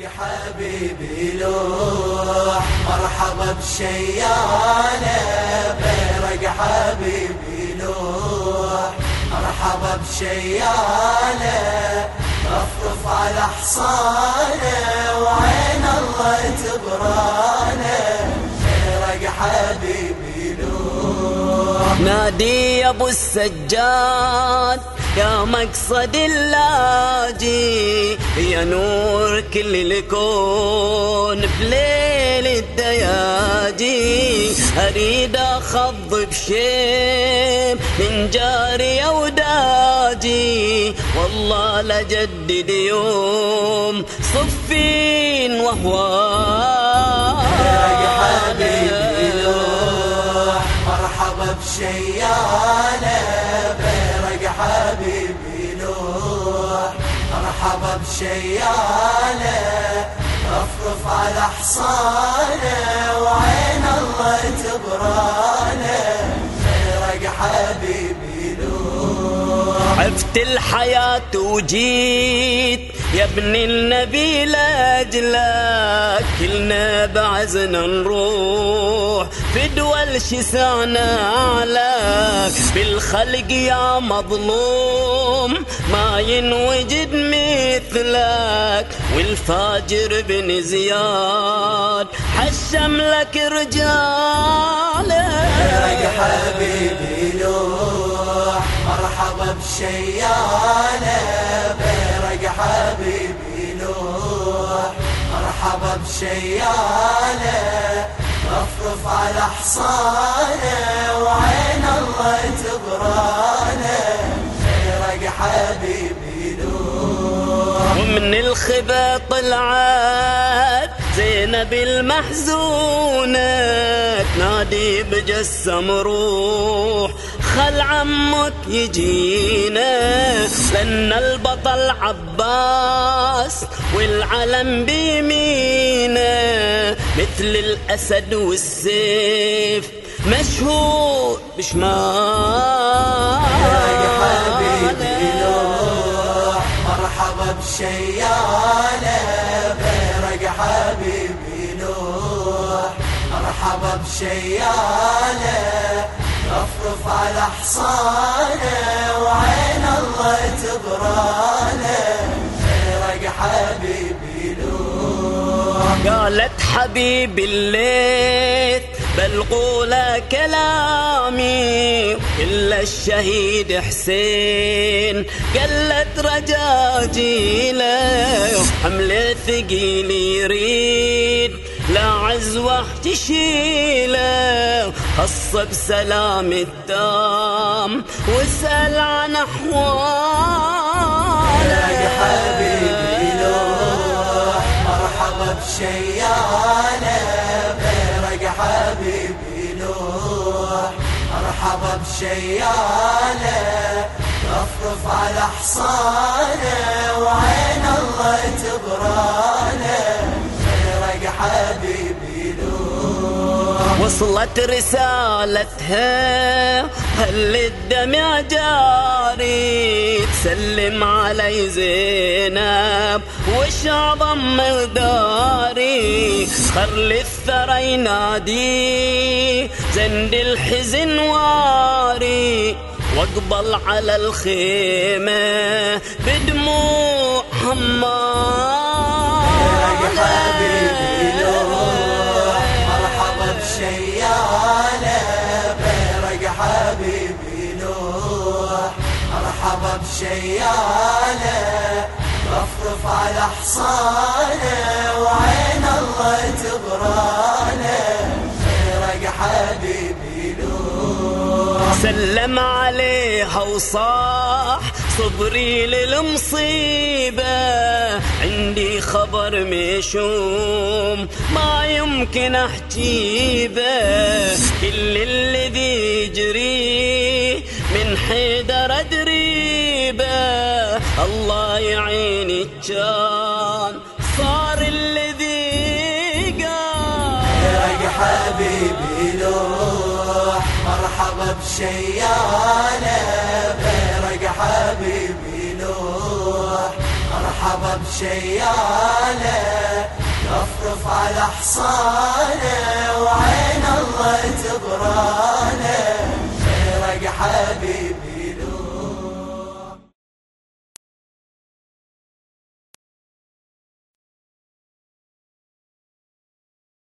برق حبيبي لوح مرحبا بشياله برق حبيبي لوح مرحبا بشياله رفرف على حصانة وعين الله تبرانة. برق حبيبي لوح نادي يا أبو السجاد يا مقصد اللاجي يا نور كل الكون بليل الدياجي. أريد أخض بشيم من جاري وداجي والله لجدد يوم صفين وهو يا حبيبي لوح مرحبا بشياله مرحبا بشيالة رفرف على حصانة وعين الله تبرانة. خيرك حبيبي نوح عفت الحياة وجيت يا ابن النبي لاجلك كلنا بعزنا نروح في دول شسعنا عليك. بالخلق يا مظلوم ما ينوجد مثلك والفاجر بن زياد حشم لك رجالك يا حبيبي لوح مرحبا بشياله. حبيبي نوح مرحبا بشياله. رفرف على حصانه وعين الله تبرانه الخبا طلعت زينب المحزونة تنادي بجسم روح. خل عمك يجينا. لأن البطل عباس والعلم بيمينه مثل الأسد والسيف مشهور بشمال. يا حبيبي لوح مرحبا بشيالة بيرق حبيبي لوح مرحبا بشيالة رفرف على حصانة وعين الله تبرانة. خيرك حبيبي لو قالت حبيبي الليث بلغوا له كلامي إلا الشهيد حسين. قلت رجاجيله حمل ثقيل يريد. لا عزوة تشيله خص بسلام التام واسأل عن أحواله يا حبيبي لوح مرحبا بشياله بشياله رفرف على حصانة وعين الله تبرانة. حبيبي نور. وصلت رسالتها هل الدمع جاري؟ تسلم علي زينب وش عظم مقداري؟ خر الثرى ينادي زند الحزن واري. واقبل على الخيمة بدموع حمار. مرحبا بشياله رفرف على حصانة وعين الله تبرانة. بيرق حبيبي نوح سلم عليها وصاح صبري للمصيبة. عندي خبر مشوم ما يمكن احكي به كل الذي يجري من حيدر كان صار الذي قال. يا حبيبي لوح مرحبا بشيانة غيرك حبيبي لوح مرحبا بشيانة. يفرف على حصانة وعين الله تبرانة. غيرك حبيبي